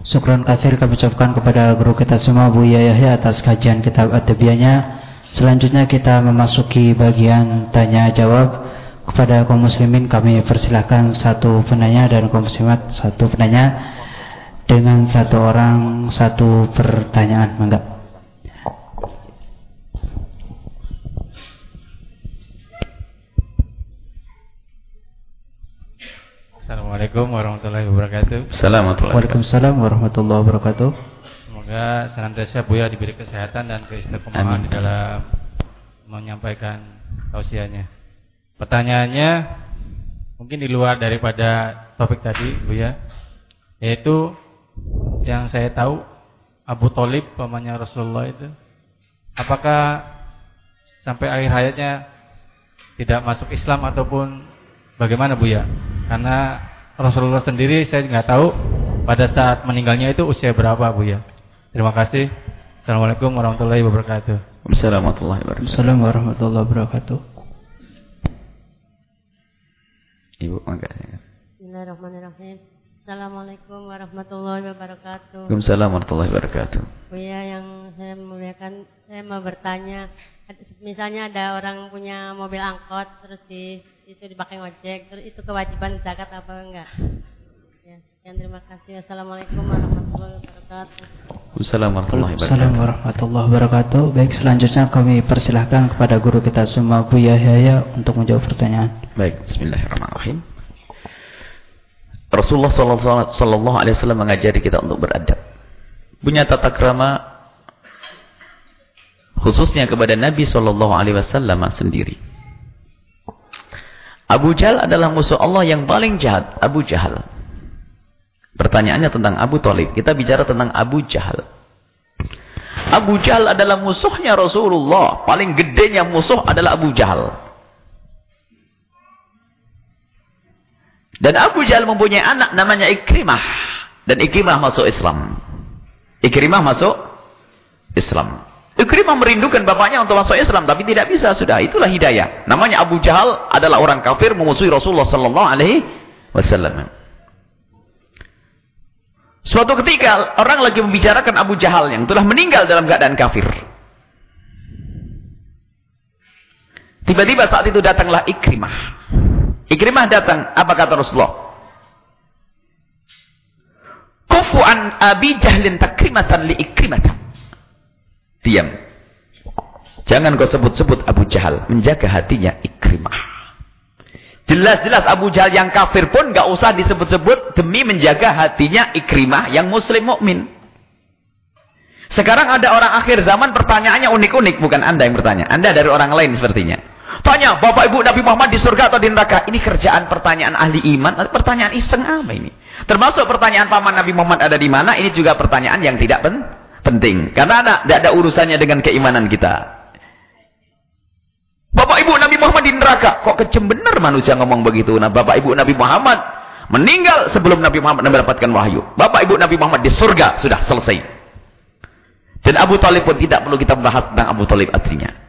Syukran kasir kami ucapkan kepada guru kita semua Bu Yahya atas kajian kitab Adabiyahnya. Selanjutnya kita memasuki bagian tanya jawab kepada kaum muslimin kami persilahkan satu penanya dan kaum muslimat satu penanya dengan satu orang satu pertanyaan mangga. Assalamualaikum warahmatullahi wabarakatuh. Assalamualaikum. Waalaikumsalam warahmatullahi wabarakatuh. Semoga senantiasa Buya diberi kesehatan dan keistiqomahan di dalam menyampaikan tausiahnya. Pertanyaannya mungkin di luar daripada topik tadi Buya, yaitu yang saya tahu Abu Talib pamannya Rasulullah itu apakah sampai akhir hayatnya tidak masuk Islam ataupun bagaimana Buya? Karena Rasulullah sendiri saya nggak tahu pada saat meninggalnya itu usia berapa Bu ya. Terima kasih. Assalamualaikum warahmatullahi wabarakatuh. Assalamualaikum warahmatullahi wabarakatuh. Ibu mangga. Bismillahirrahmanirrahim. Assalamualaikum warahmatullahi wabarakatuh. Waalaikumsalam warahmatullahi wabarakatuh. Buya yang saya muliakan, saya mau bertanya, misalnya ada orang punya mobil angkot terus di itu dipakai ojek, terus itu kewajiban zakat apa enggak? Ya, sekian terima kasih. Assalamualaikum warahmatullahi wabarakatuh. Assalamualaikum warahmatullahi wabarakatuh. Baik, selanjutnya kami persilahkan kepada guru kita semua Bu Yahya untuk menjawab pertanyaan. Baik, Bismillahirrahmanirrahim. Rasulullah Sallallahu Alaihi Wasallam mengajari kita untuk beradab, punya tata krama khususnya kepada Nabi Sallallahu Alaihi Wasallam sendiri. Abu Jahal adalah musuh Allah yang paling jahat. Abu Jahal. Pertanyaannya tentang Abu Talib. Kita bicara tentang Abu Jahal. Abu Jahal adalah musuhnya Rasulullah. Paling gedenya musuh adalah Abu Jahal. Dan Abu Jahal mempunyai anak namanya Ikrimah. Dan Ikrimah masuk Islam. Ikrimah masuk Islam. Ikrimah merindukan bapaknya untuk masuk Islam, tapi tidak bisa sudah. Itulah hidayah. Namanya Abu Jahal adalah orang kafir memusuhi Rasulullah Sallallahu Alaihi Wasallam. Suatu ketika orang lagi membicarakan Abu Jahal yang telah meninggal dalam keadaan kafir. Tiba-tiba saat itu datanglah Ikrimah. Ikrimah datang, apa kata Rasulullah? Kufu an Abi Jahlin takrimatan li Ikrimatan. Diam. Jangan kau sebut-sebut Abu Jahal. Menjaga hatinya Ikrimah. Jelas-jelas Abu Jahal yang kafir pun gak usah disebut-sebut demi menjaga hatinya Ikrimah yang muslim mukmin. Sekarang ada orang akhir zaman pertanyaannya unik-unik. Bukan anda yang bertanya. Anda dari orang lain sepertinya. Tanya, Bapak Ibu Nabi Muhammad di surga atau di neraka? Ini kerjaan pertanyaan ahli iman pertanyaan iseng apa ini? Termasuk pertanyaan paman Nabi Muhammad ada di mana? Ini juga pertanyaan yang tidak penting. Karena ada, tidak ada urusannya dengan keimanan kita. Bapak ibu Nabi Muhammad di neraka. Kok kejem benar manusia ngomong begitu. Nah bapak ibu Nabi Muhammad meninggal sebelum Nabi Muhammad mendapatkan wahyu. Bapak ibu Nabi Muhammad di surga. Sudah selesai. Dan Abu Talib pun tidak perlu kita membahas tentang Abu Talib aslinya.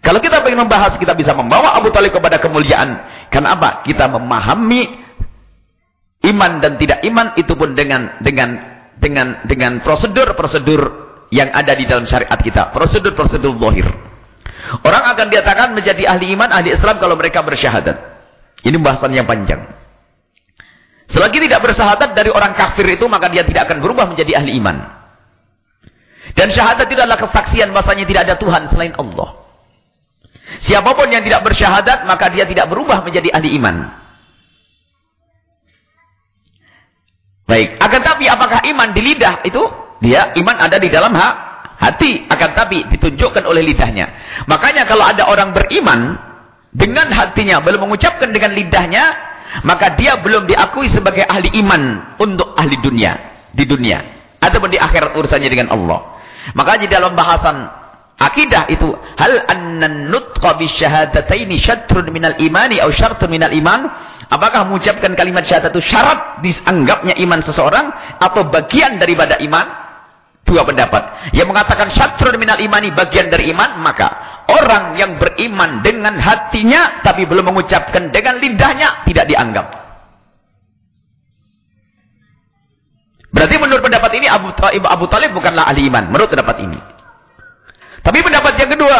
Kalau kita ingin membahas, kita bisa membawa Abu Talib kepada kemuliaan. Karena apa? Kita memahami iman dan tidak iman itu pun dengan dengan dengan dengan prosedur-prosedur yang ada di dalam syariat kita. Prosedur-prosedur zahir. Orang akan dikatakan menjadi ahli iman, ahli Islam kalau mereka bersyahadat. Ini bahasan yang panjang. Selagi tidak bersyahadat dari orang kafir itu, maka dia tidak akan berubah menjadi ahli iman. Dan syahadat itu adalah kesaksian bahasanya tidak ada Tuhan selain Allah. Siapa pun yang tidak bersyahadat, maka dia tidak berubah menjadi ahli iman. Baik, akan tapi apakah iman di lidah itu? Dia iman ada di dalam hak hati, akan tapi ditunjukkan oleh lidahnya. Makanya kalau ada orang beriman dengan hatinya belum mengucapkan dengan lidahnya, maka dia belum diakui sebagai ahli iman untuk ahli dunia di dunia ataupun di akhirat urusannya dengan Allah. Maka di dalam bahasan akidah itu hal annan nutqa bi syahadataini syatrun minal imani atau syartun minal iman? Apakah mengucapkan kalimat syahadat itu syarat dianggapnya iman seseorang atau bagian daripada iman? Dua pendapat. Yang mengatakan syatrun minal imani bagian dari iman, maka orang yang beriman dengan hatinya tapi belum mengucapkan dengan lidahnya tidak dianggap. Berarti menurut pendapat ini Abu, Abu Talib bukanlah ahli iman. Menurut pendapat ini. Tapi pendapat yang kedua.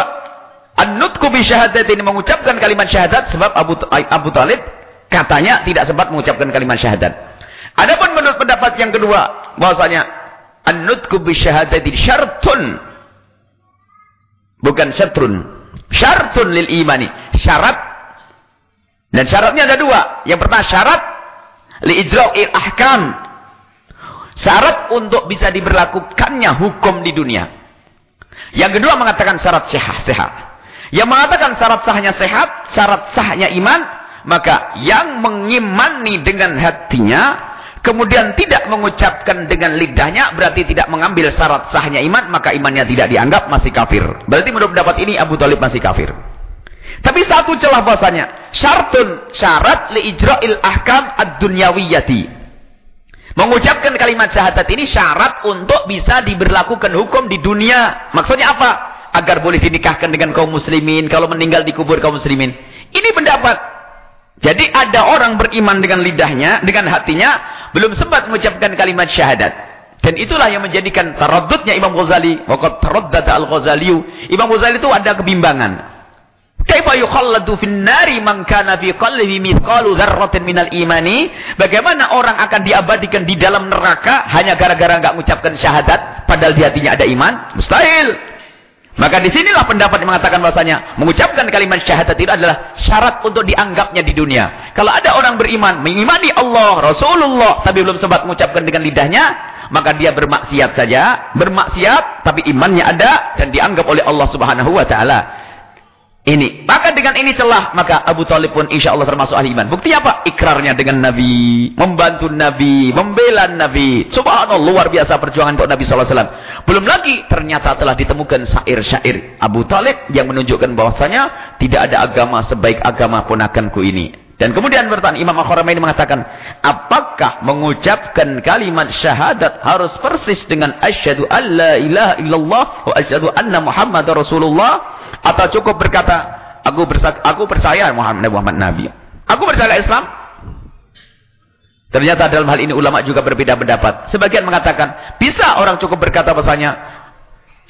An-nutku bi syahadat ini mengucapkan kalimat syahadat. Sebab Abu, Abu Talib katanya tidak sempat mengucapkan kalimat syahadat. Adapun menurut pendapat yang kedua. bahwasanya An-nutku bisyahadati syartun. Bukan syatrun. Syartun lil imani. Syarat. Dan syaratnya ada dua. Yang pertama syarat. Li ijra'il ahkam. Syarat untuk bisa diberlakukannya hukum di dunia. Yang kedua mengatakan syarat sehat. sehat. Yang mengatakan syarat sahnya sehat. Syarat sahnya iman. Maka yang mengimani dengan hatinya kemudian tidak mengucapkan dengan lidahnya berarti tidak mengambil syarat sahnya iman maka imannya tidak dianggap masih kafir berarti menurut pendapat ini Abu Talib masih kafir tapi satu celah bahasanya syartun syarat li ijra'il ahkam ad-dunyawiyati mengucapkan kalimat syahadat ini syarat untuk bisa diberlakukan hukum di dunia maksudnya apa agar boleh dinikahkan dengan kaum muslimin kalau meninggal di kubur kaum muslimin ini pendapat jadi ada orang beriman dengan lidahnya, dengan hatinya, belum sempat mengucapkan kalimat syahadat. Dan itulah yang menjadikan taraddudnya Imam Ghazali. Waqad taraddada al-Ghazaliyu. Imam Ghazali itu ada kebimbangan. Kaifa yukhalladu fin man kana fi qalbihi mithqalu dzarratin minal imani? Bagaimana orang akan diabadikan di dalam neraka hanya gara-gara enggak mengucapkan syahadat padahal di hatinya ada iman? Mustahil. Maka di sinilah pendapat yang mengatakan bahasanya mengucapkan kalimat syahadat itu adalah syarat untuk dianggapnya di dunia. Kalau ada orang beriman, mengimani Allah, Rasulullah, tapi belum sempat mengucapkan dengan lidahnya, maka dia bermaksiat saja, bermaksiat, tapi imannya ada dan dianggap oleh Allah Subhanahu Wa Taala ini. Maka dengan ini celah, maka Abu Talib pun insya Allah termasuk ahli iman. Bukti apa? Ikrarnya dengan Nabi, membantu Nabi, membela Nabi. Subhanallah, luar biasa perjuangan untuk Nabi SAW. Belum lagi, ternyata telah ditemukan syair-syair Abu Talib yang menunjukkan bahwasanya tidak ada agama sebaik agama ponakanku ini. Dan kemudian bertanya Imam Al-Kharamaini mengatakan, apakah mengucapkan kalimat syahadat harus persis dengan asyhadu alla ilaha illallah wa asyhadu anna Muhammad Rasulullah atau cukup berkata aku bersak aku percaya Muhammad Muhammad Nabi. Aku percaya Islam. Ternyata dalam hal ini ulama juga berbeda pendapat. Sebagian mengatakan bisa orang cukup berkata bahasanya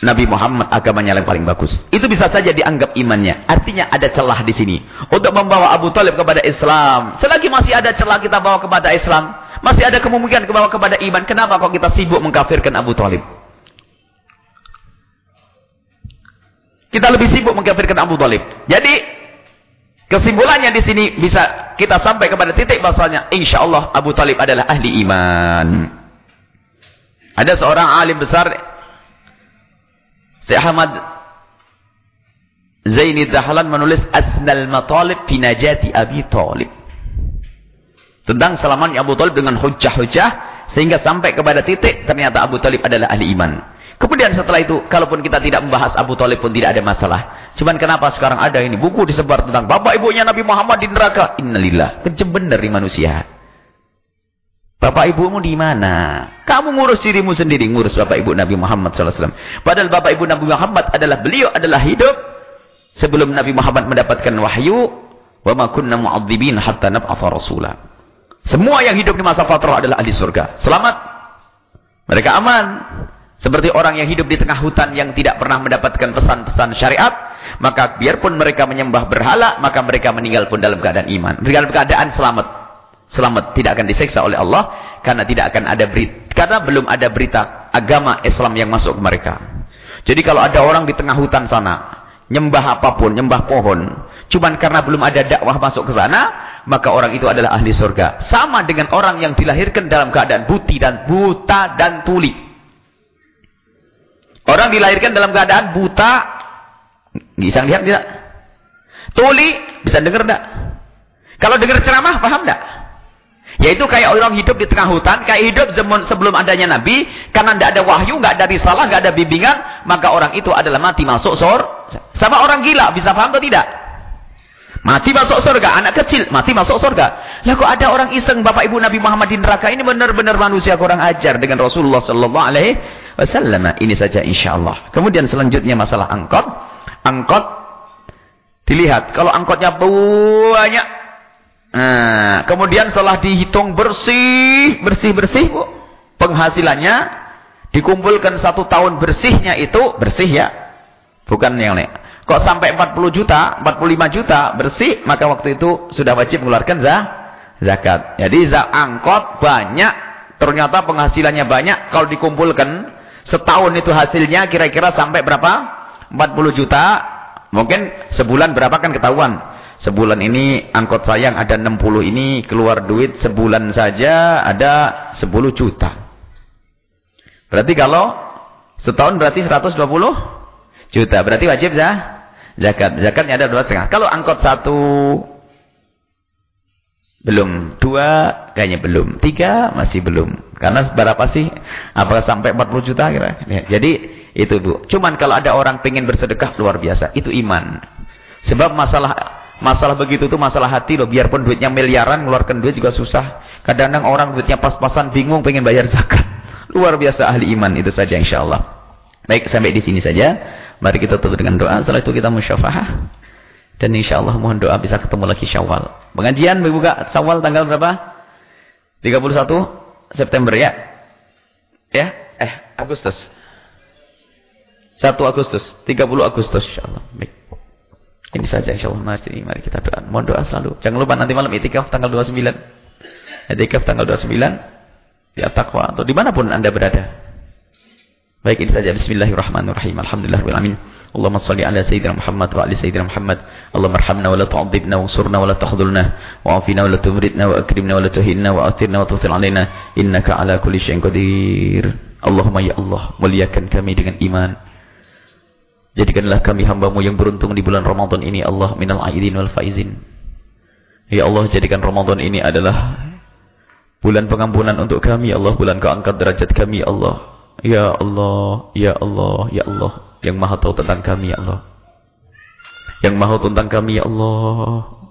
Nabi Muhammad agamanya yang paling bagus. Itu bisa saja dianggap imannya. Artinya ada celah di sini. Untuk membawa Abu Talib kepada Islam. Selagi masih ada celah kita bawa kepada Islam. Masih ada kemungkinan kebawa kepada iman. Kenapa kok kita sibuk mengkafirkan Abu Talib? Kita lebih sibuk mengkafirkan Abu Talib. Jadi, kesimpulannya di sini bisa kita sampai kepada titik bahasanya. Insya Allah Abu Talib adalah ahli iman. Ada seorang alim besar Syekh Ahmad Zaini Dahlan menulis Asnal Matalib fi Najati Abi Talib. Tentang selamatnya Abu Talib dengan hujah-hujah sehingga sampai kepada titik ternyata Abu Talib adalah ahli iman. Kemudian setelah itu, kalaupun kita tidak membahas Abu Talib pun tidak ada masalah. Cuman kenapa sekarang ada ini buku disebar tentang bapak ibunya Nabi Muhammad di neraka? Innalillah. Kejem benar di manusia. Bapak ibumu di mana? Kamu ngurus dirimu sendiri, ngurus bapak ibu Nabi Muhammad SAW. Padahal bapak ibu Nabi Muhammad adalah beliau adalah hidup sebelum Nabi Muhammad mendapatkan wahyu. Wa ma kunna mu'adzibin hatta nab'atha rasula. Semua yang hidup di masa fatrah adalah ahli surga. Selamat. Mereka aman. Seperti orang yang hidup di tengah hutan yang tidak pernah mendapatkan pesan-pesan syariat. Maka biarpun mereka menyembah berhala, maka mereka meninggal pun dalam keadaan iman. Dalam keadaan selamat selamat tidak akan diseksa oleh Allah karena tidak akan ada berita karena belum ada berita agama Islam yang masuk ke mereka. Jadi kalau ada orang di tengah hutan sana nyembah apa pun, nyembah pohon, cuman karena belum ada dakwah masuk ke sana, maka orang itu adalah ahli surga. Sama dengan orang yang dilahirkan dalam keadaan buti dan buta dan tuli. Orang dilahirkan dalam keadaan buta, bisa lihat tidak? Tuli, bisa dengar tidak? Kalau dengar ceramah, paham tidak? Yaitu kayak orang hidup di tengah hutan, kayak hidup sebelum adanya Nabi, karena tidak ada wahyu, nggak ada risalah, nggak ada bimbingan, maka orang itu adalah mati masuk sor. Sama orang gila, bisa paham atau tidak? Mati masuk surga, anak kecil mati masuk surga. Lah kok ada orang iseng Bapak Ibu Nabi Muhammad di neraka ini benar-benar manusia kurang ajar dengan Rasulullah sallallahu alaihi wasallam. Ini saja insyaallah. Kemudian selanjutnya masalah angkot. Angkot dilihat kalau angkotnya banyak Nah, kemudian setelah dihitung bersih, bersih-bersih, penghasilannya dikumpulkan satu tahun bersihnya itu bersih ya. Bukan yang lain. Kok sampai 40 juta, 45 juta bersih, maka waktu itu sudah wajib mengeluarkan zah, zakat. Jadi zah angkot banyak, ternyata penghasilannya banyak. Kalau dikumpulkan setahun itu hasilnya kira-kira sampai berapa? 40 juta. Mungkin sebulan berapa kan ketahuan. Sebulan ini angkot saya yang ada 60 ini keluar duit sebulan saja ada 10 juta. Berarti kalau setahun berarti 120 juta. Berarti wajib ya? Zakat. Zakatnya ada dua setengah. Kalau angkot satu belum. Dua kayaknya belum. Tiga masih belum. Karena berapa sih? Apakah sampai 40 juta kira? Jadi itu Bu. Cuman kalau ada orang pengen bersedekah luar biasa. Itu iman. Sebab masalah Masalah begitu tuh masalah hati loh. Biarpun duitnya miliaran, ngeluarkan duit juga susah. Kadang-kadang orang duitnya pas-pasan, bingung, pengen bayar zakat. Luar biasa ahli iman itu saja insya Allah. Baik, sampai di sini saja. Mari kita tutup dengan doa. Setelah itu kita musyafahah. Dan insya Allah mohon doa bisa ketemu lagi syawal. Pengajian dibuka syawal tanggal berapa? 31 September ya? Ya? Eh, Agustus. 1 Agustus. 30 Agustus insya Allah. Baik. Ini saja insyaallah Mas. Jadi mari kita doa. Mohon doa selalu. Jangan lupa nanti malam itikaf tanggal 29. Itikaf tanggal 29 di At-Taqwa atau di mana pun Anda berada. Baik ini saja bismillahirrahmanirrahim. Alhamdulillahirabbil alamin. Allahumma shalli ala sayyidina Muhammad wa ali sayyidina Muhammad. Allahumma arhamna wa la tu'adzibna wa ansurna wa la tahdhulna wa afina wa la tumritna wa akrimna wa la tuhinna wa athirna wa tuthir alaina innaka ala kulli syai'in qadir. Allahumma ya Allah muliakan kami dengan iman. Jadikanlah kami hambamu yang beruntung di bulan Ramadan ini Allah minal aidin wal faizin. Ya Allah jadikan Ramadan ini adalah bulan pengampunan untuk kami ya Allah. Bulan kau angkat derajat kami ya Allah. Ya Allah, Ya Allah, Ya Allah. Yang maha tahu tentang kami ya Allah. Yang maha tahu tentang kami ya Allah.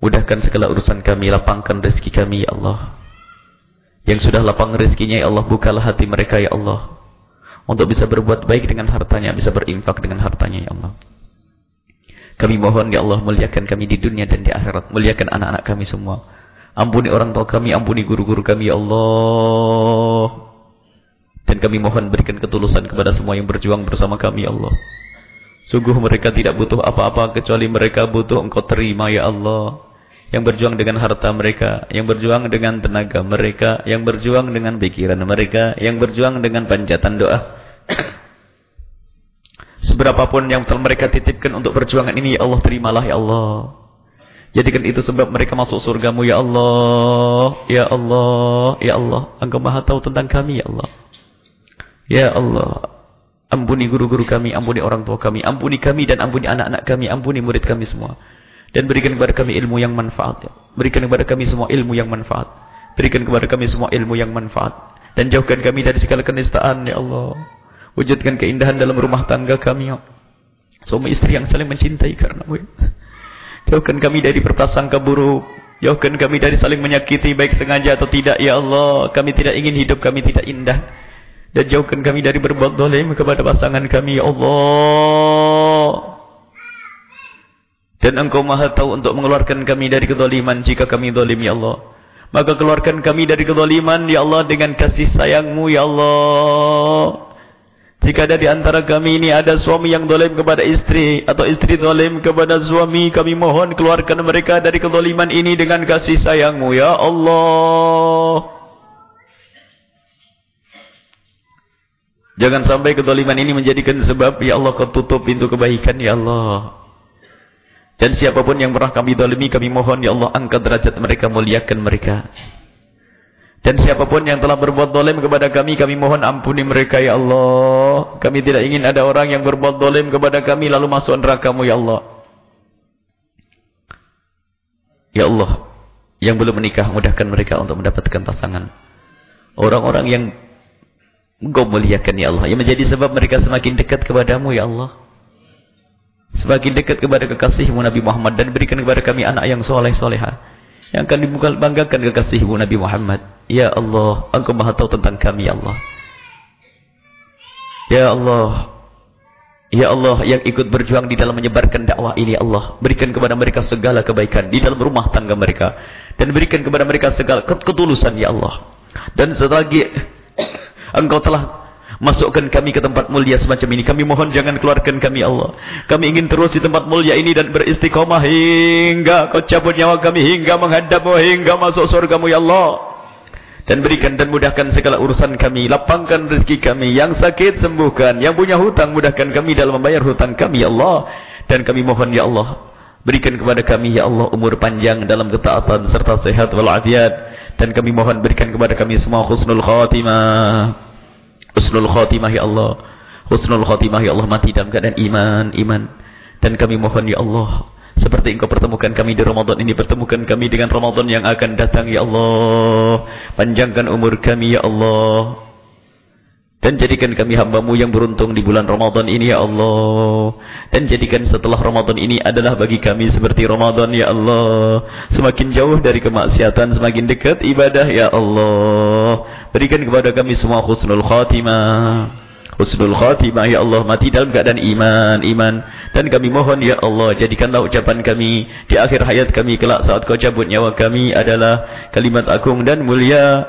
Mudahkan segala urusan kami. Lapangkan rezeki kami ya Allah. Yang sudah lapang rezekinya ya Allah. Bukalah hati mereka ya Allah untuk bisa berbuat baik dengan hartanya, bisa berinfak dengan hartanya ya Allah. Kami mohon ya Allah muliakan kami di dunia dan di akhirat, muliakan anak-anak kami semua. Ampuni orang tua kami, ampuni guru-guru kami ya Allah. Dan kami mohon berikan ketulusan kepada semua yang berjuang bersama kami ya Allah. Sungguh mereka tidak butuh apa-apa kecuali mereka butuh engkau terima ya Allah yang berjuang dengan harta mereka, yang berjuang dengan tenaga mereka, yang berjuang dengan pikiran mereka, yang berjuang dengan panjatan doa. Seberapapun yang telah mereka titipkan untuk perjuangan ini, ya Allah terimalah ya Allah. Jadikan itu sebab mereka masuk surgamu ya Allah. Ya Allah, ya Allah. Engkau maha tahu tentang kami ya Allah. Ya Allah. Ampuni guru-guru kami, ampuni orang tua kami, ampuni kami dan ampuni anak-anak kami, ampuni murid kami semua. Dan berikan kepada kami ilmu yang manfaat. Ya. Berikan kepada kami semua ilmu yang manfaat. Berikan kepada kami semua ilmu yang manfaat. Dan jauhkan kami dari segala kenistaan, Ya Allah. Wujudkan keindahan dalam rumah tangga kami, Ya Suami istri yang saling mencintai karena Ya. Jauhkan kami dari berprasangka buruk. Jauhkan kami dari saling menyakiti baik sengaja atau tidak, Ya Allah. Kami tidak ingin hidup kami tidak indah. Dan jauhkan kami dari berbuat dolim kepada pasangan kami, Ya Allah. Dan engkau maha tahu untuk mengeluarkan kami dari kedoliman jika kami dolim ya Allah. Maka keluarkan kami dari kedoliman ya Allah dengan kasih sayangmu ya Allah. Jika ada di antara kami ini ada suami yang dolim kepada istri atau istri dolim kepada suami, kami mohon keluarkan mereka dari kedoliman ini dengan kasih sayangmu ya Allah. Jangan sampai kedoliman ini menjadikan sebab ya Allah kau tutup pintu kebaikan ya Allah. Dan siapa pun yang pernah kami dolimi, kami mohon, Ya Allah, angkat derajat mereka, muliakan mereka. Dan siapa pun yang telah berbuat dolim kepada kami, kami mohon ampuni mereka, Ya Allah. Kami tidak ingin ada orang yang berbuat dolim kepada kami, lalu masuk nerakamu, Ya Allah. Ya Allah, Yang belum menikah, mudahkan mereka untuk mendapatkan pasangan. Orang-orang yang engkau muliakan ya Allah. Yang menjadi sebab mereka semakin dekat kepadamu ya Allah. Semakin dekat kepada kekasihmu Nabi Muhammad. Dan berikan kepada kami anak yang soleh soleha. Yang akan dibanggakan kekasihmu Nabi Muhammad. Ya Allah, engkau maha tahu tentang kami ya Allah. Ya Allah, Ya Allah yang ikut berjuang di dalam menyebarkan dakwah ini ya Allah. Berikan kepada mereka segala kebaikan di dalam rumah tangga mereka. Dan berikan kepada mereka segala ketulusan ya Allah. Dan selagi engkau telah masukkan kami ke tempat mulia semacam ini. Kami mohon jangan keluarkan kami Allah. Kami ingin terus di tempat mulia ini dan beristiqomah hingga kau cabut nyawa kami. Hingga menghadapmu hingga masuk surgamu ya Allah dan berikan dan mudahkan segala urusan kami lapangkan rezeki kami yang sakit sembuhkan yang punya hutang mudahkan kami dalam membayar hutang kami ya Allah dan kami mohon ya Allah berikan kepada kami ya Allah umur panjang dalam ketaatan serta sehat walafiat. Dan kami mohon berikan kepada kami semua husnul khatimah. Husnul khatimah ya Allah. Husnul khatimah ya Allah mati dalam keadaan iman iman. Dan kami mohon ya Allah seperti engkau pertemukan kami di Ramadan ini Pertemukan kami dengan Ramadan yang akan datang Ya Allah. Panjangkan umur kami Ya Allah dan jadikan kami hambamu yang beruntung di bulan Ramadan ini ya Allah. Dan jadikan setelah Ramadan ini adalah bagi kami seperti Ramadan ya Allah. Semakin jauh dari kemaksiatan, semakin dekat ibadah ya Allah. Berikan kepada kami semua khusnul khatimah husnul khatimah ya Allah mati dalam keadaan iman iman dan kami mohon ya Allah jadikanlah ucapan kami di akhir hayat kami kelak saat kau cabut nyawa kami adalah kalimat agung dan mulia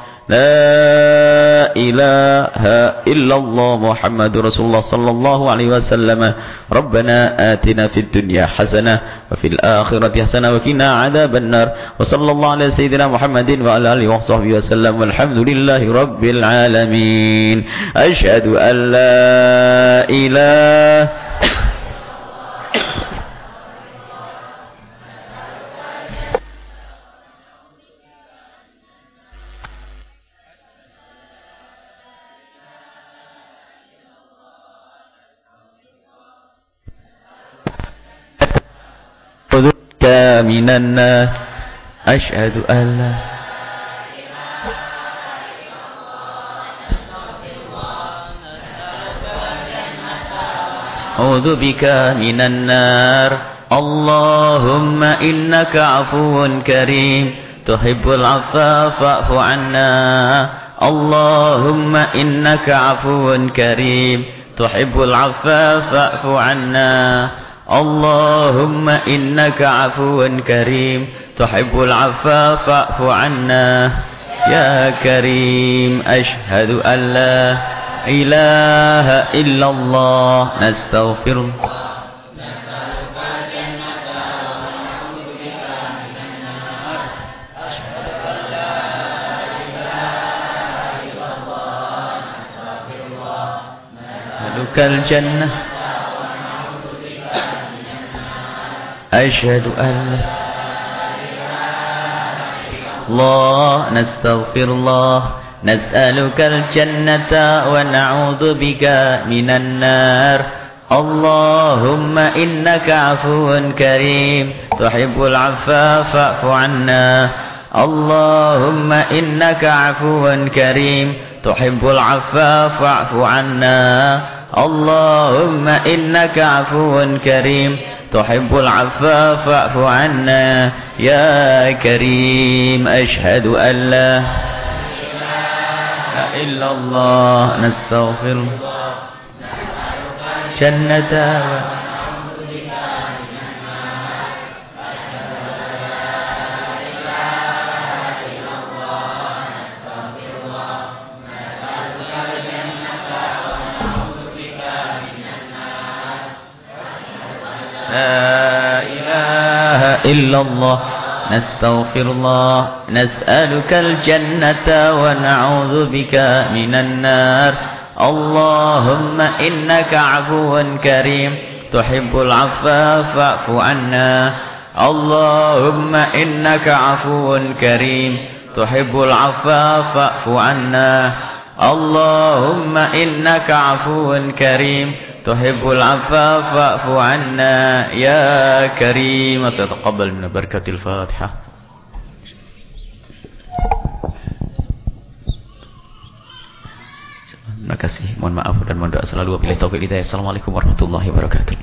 لا إله إلا الله محمد رسول الله صلى الله عليه وسلم. ربنا آتنا في الدنيا حسنة وفي الآخرة حسنة وكنا عذاب النار. وصلى الله على سيدنا محمد وعلى آله وصحبه وسلم. والحمد لله رب العالمين. أشهد أن لا إله من الناس. أشهد أن لا أعوذ بك من النار. اللهم إنك عفو كريم. تحب العفو فاعف عنا. اللهم إنك عفو كريم. تحب العفو فاعف عنا. اللهم إنك عفو كريم تحب العفا فاعف عنا. يا كريم أشهد أن لا إله إلا الله. نستغفر الجنة. أشهد أن الله نستغفر الله. نسألك الجنة ونعوذ بك من النار. اللهم إنك عفو كريم. تحب العفا فاعف عنا. اللهم إنك عفو كريم. تحب العفا فاعف عنا. اللهم إنك عفو كريم. تحب العفا فاعف عنا. يا كريم أشهد أن لا إله إلا الله. نستغفر جنة لا إله إلا الله. نستغفر الله. نسألك الجنة ونعوذ بك من النار. اللهم إنك عفو كريم. تحب العفو فاعف عنا. اللهم إنك عفو كريم. تحب العفا فاعف عنا. اللهم إنك عفو كريم. tuhibbul afa fa'fu anna ya karim sataqabbal min barakatil fatihah Terima kasih. Mohon maaf dan mohon doa selalu wabillahi taufiq hidayah. Assalamualaikum warahmatullahi wabarakatuh.